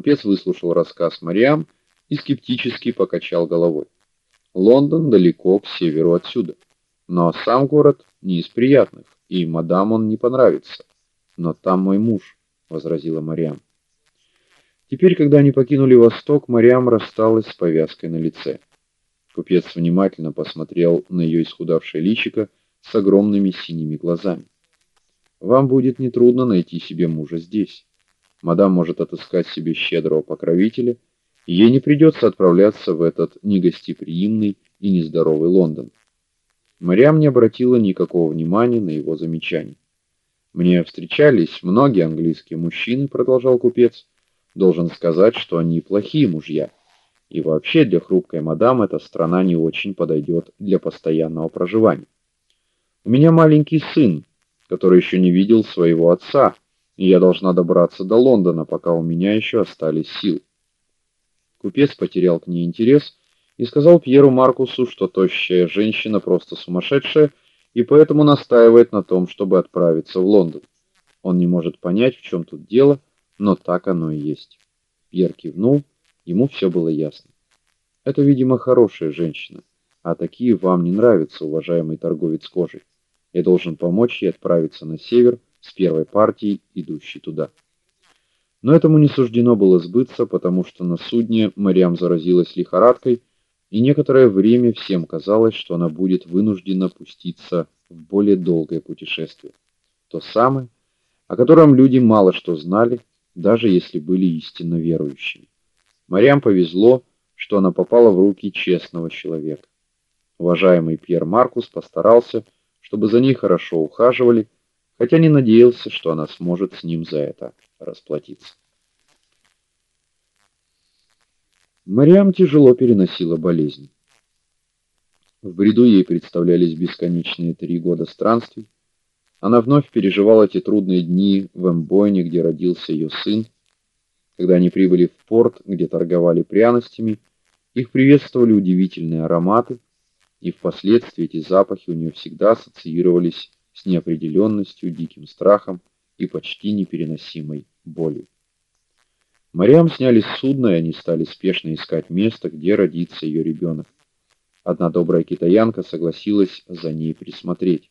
Купец выслушал рассказ Мариам и скептически покачал головой. Лондон далеко к северу отсюда, но сам город не из приятных, и мадам он не понравится. Но там мой муж, возразила Мариам. Теперь, когда они покинули Восток, Мариам рассталась с повязкой на лице. Купец внимательно посмотрел на ее исхудавшее личико с огромными синими глазами. Вам будет нетрудно найти себе мужа здесь. Мадам может отыскать себе щедрого покровителя, и ей не придется отправляться в этот негостеприимный и нездоровый Лондон. Мариам не обратила никакого внимания на его замечание. Мне встречались многие английские мужчины, продолжал купец. Должен сказать, что они плохие мужья. И вообще для хрупкой мадам эта страна не очень подойдет для постоянного проживания. У меня маленький сын, который еще не видел своего отца и я должна добраться до Лондона, пока у меня еще остались силы. Купец потерял к ней интерес и сказал Пьеру Маркусу, что тощая женщина просто сумасшедшая и поэтому настаивает на том, чтобы отправиться в Лондон. Он не может понять, в чем тут дело, но так оно и есть. Пьер кивнул, ему все было ясно. Это, видимо, хорошая женщина, а такие вам не нравятся, уважаемый торговец кожей. Я должен помочь ей отправиться на север с первой партией, идущей туда. Но этому не суждено было сбыться, потому что на судне Мариам заразилась лихорадкой, и некоторое время всем казалось, что она будет вынуждена пуститься в более долгое путешествие. То самое, о котором люди мало что знали, даже если были истинно верующими. Мариам повезло, что она попала в руки честного человека. Уважаемый Пьер Маркус постарался, чтобы за ней хорошо ухаживали, хотя не надеялся, что она сможет с ним за это расплатиться. Мариам тяжело переносила болезнь. В бреду ей представлялись бесконечные три года странствий. Она вновь переживала те трудные дни в Эмбойне, где родился ее сын. Когда они прибыли в порт, где торговали пряностями, их приветствовали удивительные ароматы, и впоследствии эти запахи у нее всегда ассоциировались с неопределенностью, диким страхом и почти непереносимой болью. Мариам сняли с судна, и они стали спешно искать место, где родится ее ребенок. Одна добрая китаянка согласилась за ней присмотреть.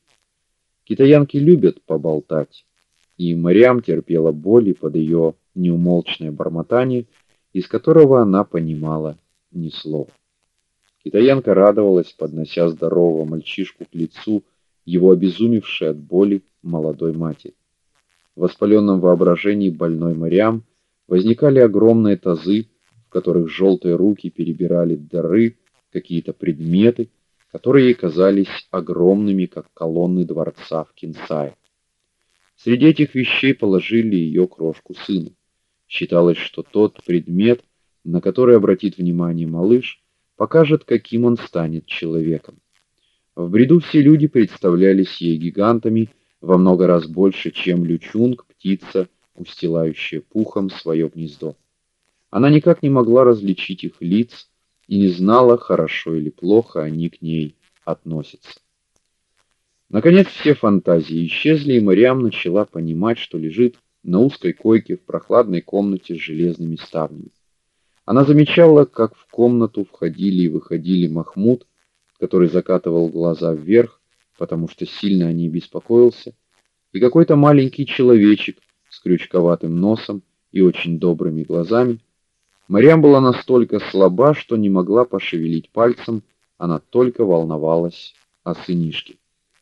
Китаянки любят поболтать, и Мариам терпела боли под ее неумолчное бормотание, из которого она понимала ни слова. Китаянка радовалась, поднося здорового мальчишку к лицу его обезумевшей от боли молодой матери. В воспаленном воображении больной Мариам возникали огромные тазы, в которых желтые руки перебирали дары, какие-то предметы, которые казались огромными, как колонны дворца в Кинсае. Среди этих вещей положили ее крошку сына. Считалось, что тот предмет, на который обратит внимание малыш, покажет, каким он станет человеком. В бреду все люди представлялись ей гигантами во много раз больше, чем лючунг, птица, устилающая пухом свое гнездо. Она никак не могла различить их лиц и не знала, хорошо или плохо они к ней относятся. Наконец все фантазии исчезли, и Мариам начала понимать, что лежит на узкой койке в прохладной комнате с железными ставнями. Она замечала, как в комнату входили и выходили Махмуд который закатывал глаза вверх, потому что сильно о ней беспокоился, и какой-то маленький человечек с крючковатым носом и очень добрыми глазами. Марьям была настолько слаба, что не могла пошевелить пальцем, она только волновалась о сынишке.